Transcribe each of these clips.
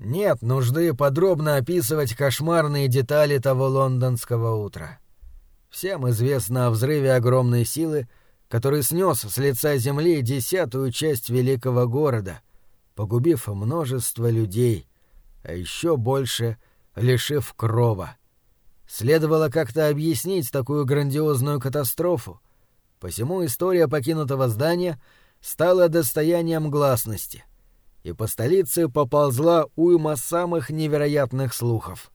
Нет нужды подробно описывать кошмарные детали того лондонского утра. Всем известно о взрыве огромной силы, который снес с лица земли десятую часть великого города, погубив множество людей, а еще больше лишив крова. Следовало как-то объяснить такую грандиозную катастрофу, посему история покинутого здания стала достоянием гласности и по столице поползла уйма самых невероятных слухов.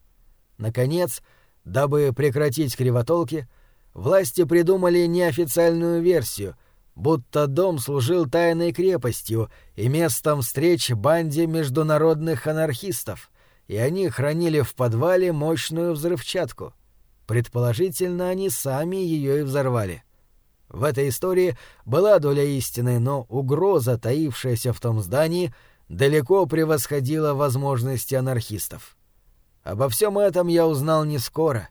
Наконец, дабы прекратить кривотолки, власти придумали неофициальную версию, будто дом служил тайной крепостью и местом встреч банде международных анархистов, и они хранили в подвале мощную взрывчатку. Предположительно, они сами ее и взорвали. В этой истории была доля истины, но угроза, таившаяся в том здании, — далеко превосходила возможности анархистов. Обо всем этом я узнал не скоро.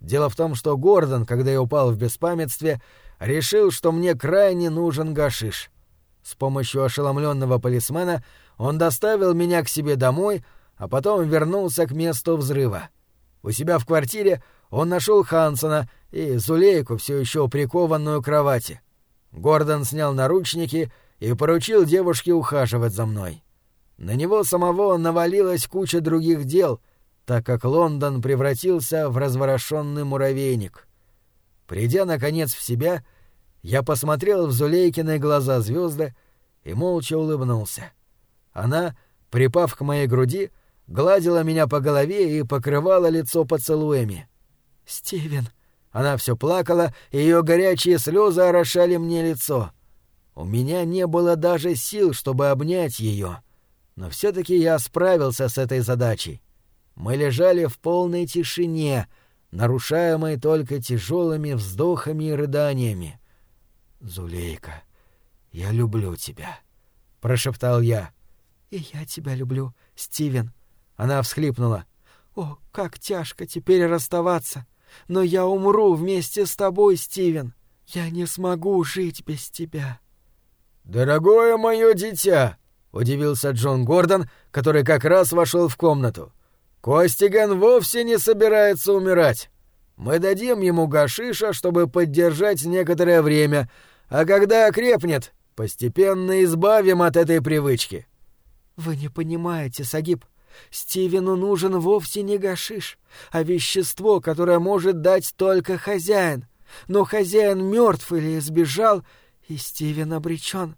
Дело в том, что Гордон, когда я упал в беспамятстве, решил, что мне крайне нужен гашиш. С помощью ошеломленного полисмена он доставил меня к себе домой, а потом вернулся к месту взрыва. У себя в квартире он нашел Хансона и Зулейку, все еще прикованную к кровати. Гордон снял наручники и поручил девушке ухаживать за мной. На него самого навалилась куча других дел, так как Лондон превратился в разворошенный муравейник. Придя, наконец, в себя, я посмотрел в Зулейкины глаза звезды и молча улыбнулся. Она, припав к моей груди, гладила меня по голове и покрывала лицо поцелуями. «Стивен!» Она все плакала, и ее горячие слезы орошали мне лицо. У меня не было даже сил, чтобы обнять ее. Но все-таки я справился с этой задачей. Мы лежали в полной тишине, нарушаемой только тяжелыми вздохами и рыданиями. «Зулейка, я люблю тебя», — прошептал я. «И я тебя люблю, Стивен», — она всхлипнула. «О, как тяжко теперь расставаться! Но я умру вместе с тобой, Стивен. Я не смогу жить без тебя». «Дорогое мое дитя!» — удивился Джон Гордон, который как раз вошел в комнату. «Костиган вовсе не собирается умирать. Мы дадим ему гашиша, чтобы поддержать некоторое время, а когда окрепнет, постепенно избавим от этой привычки». «Вы не понимаете, Сагиб. Стивену нужен вовсе не гашиш, а вещество, которое может дать только хозяин. Но хозяин мертв или сбежал, и Стивен обречен.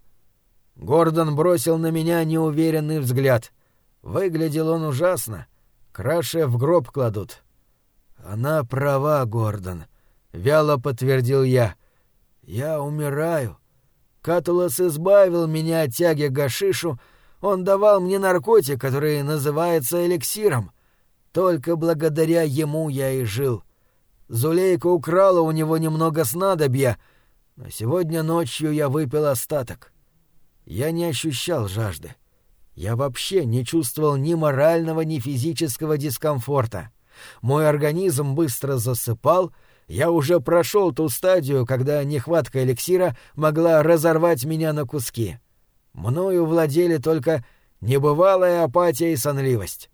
Гордон бросил на меня неуверенный взгляд. Выглядел он ужасно. Краше в гроб кладут. Она права, Гордон, вяло подтвердил я. Я умираю. Катулас избавил меня от тяги к гашишу, он давал мне наркотик, который называется эликсиром. Только благодаря ему я и жил. Зулейка украла у него немного снадобья, но сегодня ночью я выпил остаток. Я не ощущал жажды. Я вообще не чувствовал ни морального, ни физического дискомфорта. Мой организм быстро засыпал, я уже прошел ту стадию, когда нехватка эликсира могла разорвать меня на куски. Мною владели только небывалая апатия и сонливость.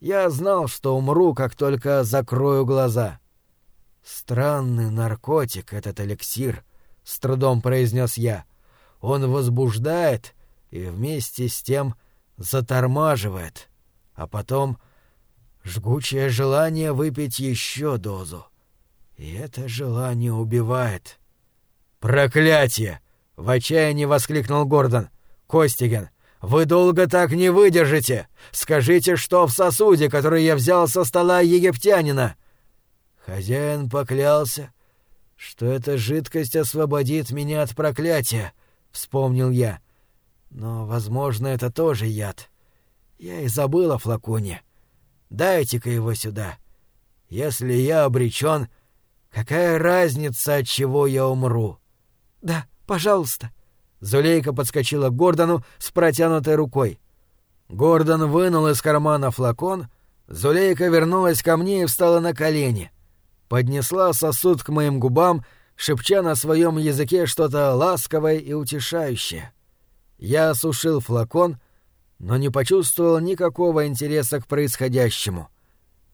Я знал, что умру, как только закрою глаза. «Странный наркотик этот эликсир», — с трудом произнес я. — он возбуждает и вместе с тем затормаживает, а потом жгучее желание выпить еще дозу. И это желание убивает. «Проклятие!» — в отчаянии воскликнул Гордон. «Костиген, вы долго так не выдержите! Скажите, что в сосуде, который я взял со стола египтянина!» Хозяин поклялся, что эта жидкость освободит меня от проклятия, вспомнил я. Но, возможно, это тоже яд. Я и забыл о флаконе. Дайте-ка его сюда. Если я обречен, какая разница, от чего я умру? Да, пожалуйста. Зулейка подскочила к Гордону с протянутой рукой. Гордон вынул из кармана флакон, Зулейка вернулась ко мне и встала на колени. Поднесла сосуд к моим губам шепча на своем языке что-то ласковое и утешающее. Я осушил флакон, но не почувствовал никакого интереса к происходящему.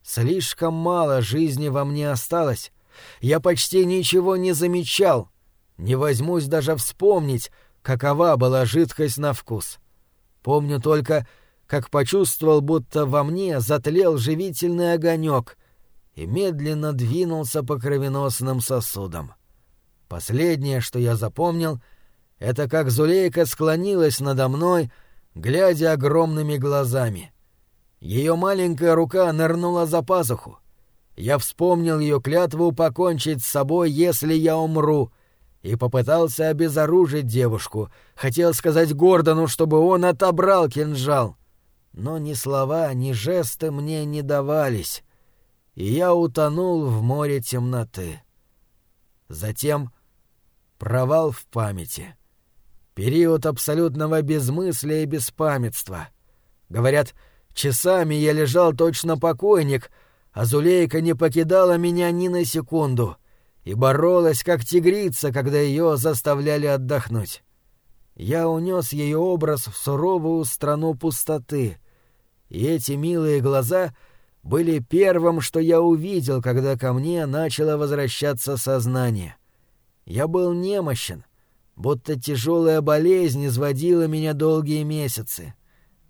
Слишком мало жизни во мне осталось. Я почти ничего не замечал. Не возьмусь даже вспомнить, какова была жидкость на вкус. Помню только, как почувствовал, будто во мне затлел живительный огонек и медленно двинулся по кровеносным сосудам. Последнее, что я запомнил, это как Зулейка склонилась надо мной, глядя огромными глазами. Ее маленькая рука нырнула за пазуху. Я вспомнил ее клятву покончить с собой, если я умру, и попытался обезоружить девушку, хотел сказать Гордону, чтобы он отобрал кинжал. Но ни слова, ни жесты мне не давались, и я утонул в море темноты. Затем провал в памяти. Период абсолютного безмыслия и беспамятства. Говорят, часами я лежал точно покойник, а Зулейка не покидала меня ни на секунду и боролась, как тигрица, когда ее заставляли отдохнуть. Я унес ее образ в суровую страну пустоты, и эти милые глаза были первым, что я увидел, когда ко мне начало возвращаться сознание. Я был немощен, будто тяжелая болезнь изводила меня долгие месяцы.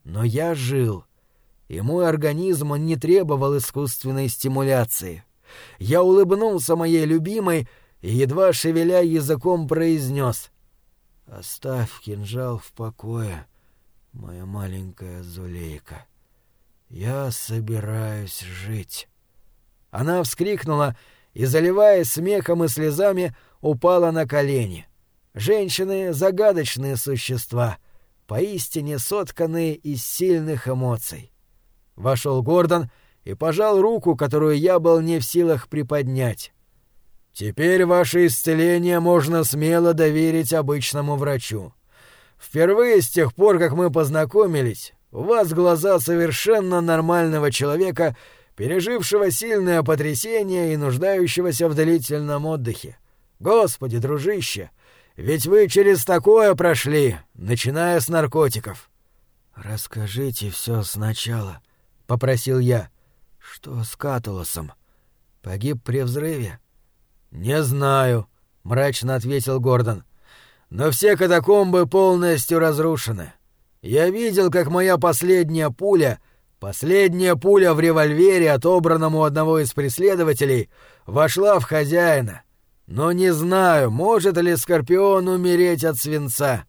Но я жил, и мой организм не требовал искусственной стимуляции. Я улыбнулся моей любимой и, едва шевеля языком, произнес «Оставь кинжал в покое, моя маленькая Зулейка. Я собираюсь жить». Она вскрикнула и, заливаясь смехом и слезами, упала на колени. Женщины — загадочные существа, поистине сотканные из сильных эмоций. Вошел Гордон и пожал руку, которую я был не в силах приподнять. «Теперь ваше исцеление можно смело доверить обычному врачу. Впервые с тех пор, как мы познакомились, у вас глаза совершенно нормального человека, пережившего сильное потрясение и нуждающегося в длительном отдыхе. Господи, дружище, ведь вы через такое прошли, начиная с наркотиков. Расскажите все сначала, попросил я. Что с Катулосом? Погиб при взрыве? Не знаю, мрачно ответил Гордон. Но все катакомбы полностью разрушены. Я видел, как моя последняя пуля, последняя пуля в револьвере, отобранном у одного из преследователей, вошла в хозяина но не знаю, может ли Скорпион умереть от свинца.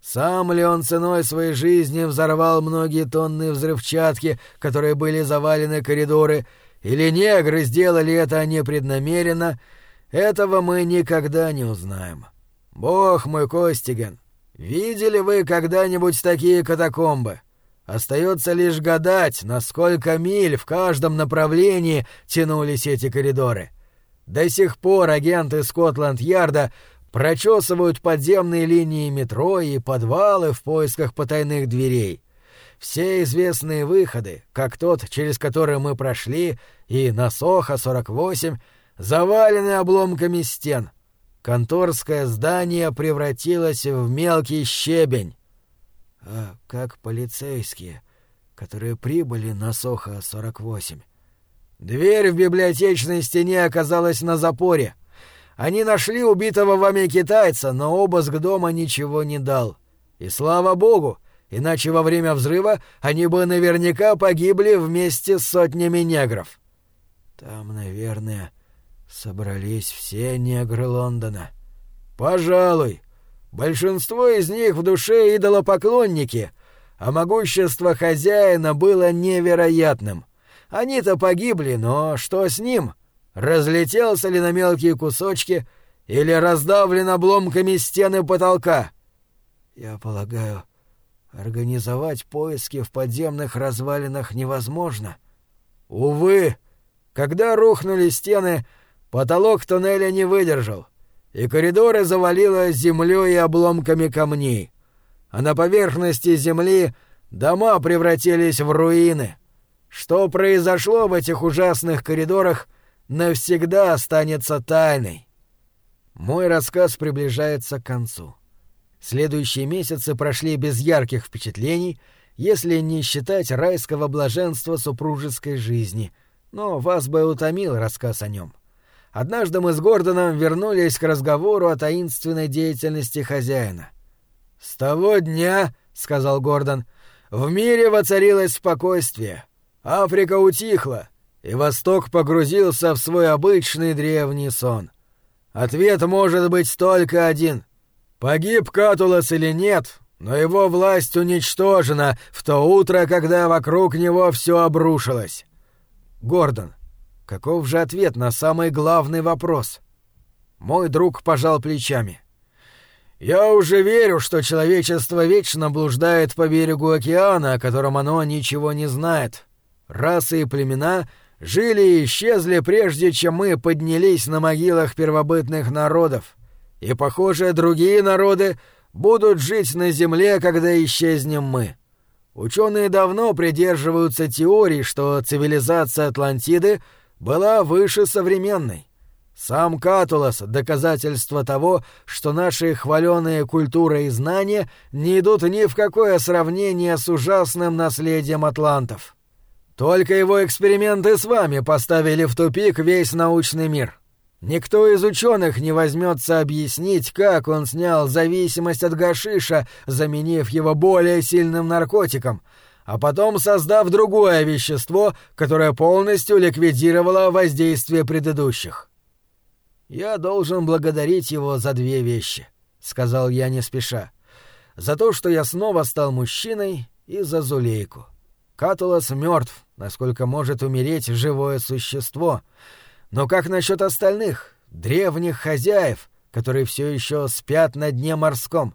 Сам ли он ценой своей жизни взорвал многие тонны взрывчатки, которые были завалены коридоры, или негры сделали это непреднамеренно, этого мы никогда не узнаем. Бог мой, Костиген, видели вы когда-нибудь такие катакомбы? Остается лишь гадать, насколько миль в каждом направлении тянулись эти коридоры. — до сих пор агенты Скотланд-Ярда прочесывают подземные линии метро и подвалы в поисках потайных дверей. Все известные выходы, как тот, через который мы прошли, и на Сохо-48, завалены обломками стен. Конторское здание превратилось в мелкий щебень. А как полицейские, которые прибыли на Сохо-48? Дверь в библиотечной стене оказалась на запоре. Они нашли убитого вами китайца, но обыск дома ничего не дал. И слава богу, иначе во время взрыва они бы наверняка погибли вместе с сотнями негров. Там, наверное, собрались все негры Лондона. Пожалуй. Большинство из них в душе идолопоклонники, а могущество хозяина было невероятным. Они-то погибли, но что с ним? Разлетелся ли на мелкие кусочки или раздавлен обломками стены потолка? Я полагаю, организовать поиски в подземных развалинах невозможно. Увы, когда рухнули стены, потолок туннеля не выдержал, и коридоры завалило землей и обломками камней. А на поверхности земли дома превратились в руины — что произошло в этих ужасных коридорах, навсегда останется тайной. Мой рассказ приближается к концу. Следующие месяцы прошли без ярких впечатлений, если не считать райского блаженства супружеской жизни, но вас бы утомил рассказ о нем. Однажды мы с Гордоном вернулись к разговору о таинственной деятельности хозяина. «С того дня, — сказал Гордон, — в мире воцарилось спокойствие. Африка утихла, и Восток погрузился в свой обычный древний сон. Ответ может быть только один. Погиб Катулас или нет, но его власть уничтожена в то утро, когда вокруг него все обрушилось. Гордон, каков же ответ на самый главный вопрос? Мой друг пожал плечами. Я уже верю, что человечество вечно блуждает по берегу океана, о котором оно ничего не знает. Расы и племена жили и исчезли прежде, чем мы поднялись на могилах первобытных народов. И, похоже, другие народы будут жить на Земле, когда исчезнем мы. Ученые давно придерживаются теории, что цивилизация Атлантиды была выше современной. Сам Катулас — доказательство того, что наши хваленые культура и знания не идут ни в какое сравнение с ужасным наследием атлантов. Только его эксперименты с вами поставили в тупик весь научный мир. Никто из ученых не возьмется объяснить, как он снял зависимость от гашиша, заменив его более сильным наркотиком, а потом создав другое вещество, которое полностью ликвидировало воздействие предыдущих. «Я должен благодарить его за две вещи», — сказал я не спеша. «За то, что я снова стал мужчиной, и за Зулейку. Катулас мертв, насколько может умереть живое существо, но как насчет остальных, древних хозяев, которые все еще спят на дне морском?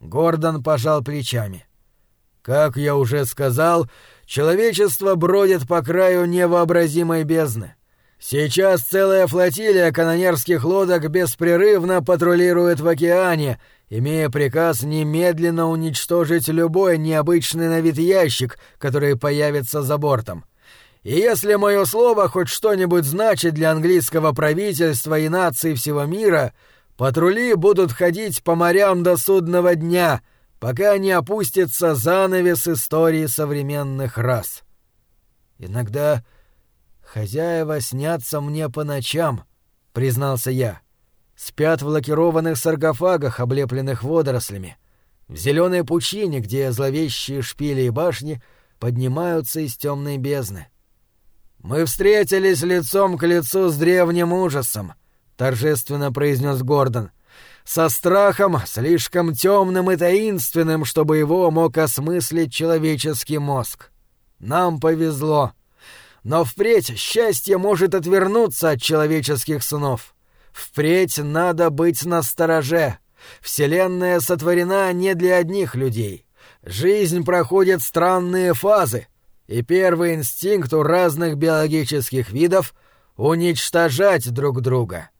Гордон пожал плечами. Как я уже сказал, человечество бродит по краю невообразимой бездны. Сейчас целая флотилия канонерских лодок беспрерывно патрулирует в океане, имея приказ немедленно уничтожить любой необычный на вид ящик, который появится за бортом. И если мое слово хоть что-нибудь значит для английского правительства и наций всего мира, патрули будут ходить по морям до судного дня, пока не опустится занавес истории современных рас. Иногда хозяева снятся мне по ночам, признался я. Спят в лакированных саркофагах, облепленных водорослями, в зеленой пучине, где зловещие шпили и башни поднимаются из темной бездны. «Мы встретились лицом к лицу с древним ужасом», — торжественно произнес Гордон. «Со страхом, слишком темным и таинственным, чтобы его мог осмыслить человеческий мозг. Нам повезло. Но впредь счастье может отвернуться от человеческих снов. Впредь надо быть настороже. Вселенная сотворена не для одних людей. Жизнь проходит странные фазы — и первый инстинкт у разных биологических видов — уничтожать друг друга.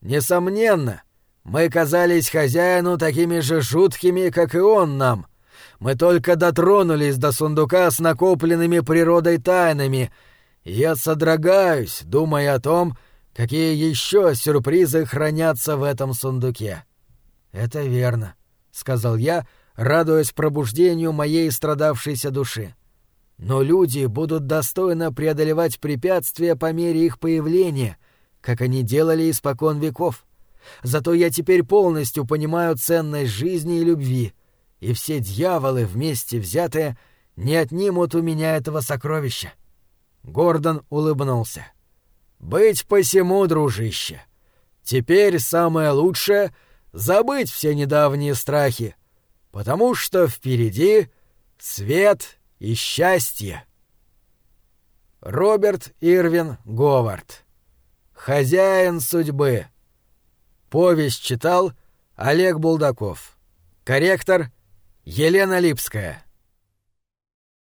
Несомненно, мы казались хозяину такими же жуткими, как и он нам. Мы только дотронулись до сундука с накопленными природой тайнами, я содрогаюсь, думая о том, какие еще сюрпризы хранятся в этом сундуке. «Это верно», — сказал я, радуясь пробуждению моей страдавшейся души. — но люди будут достойно преодолевать препятствия по мере их появления, как они делали испокон веков. Зато я теперь полностью понимаю ценность жизни и любви, и все дьяволы вместе взятые не отнимут у меня этого сокровища. Гордон улыбнулся. «Быть посему, дружище. Теперь самое лучшее — забыть все недавние страхи, потому что впереди свет и счастье. Роберт Ирвин Говард. Хозяин судьбы. Повесть читал Олег Булдаков. Корректор Елена Липская.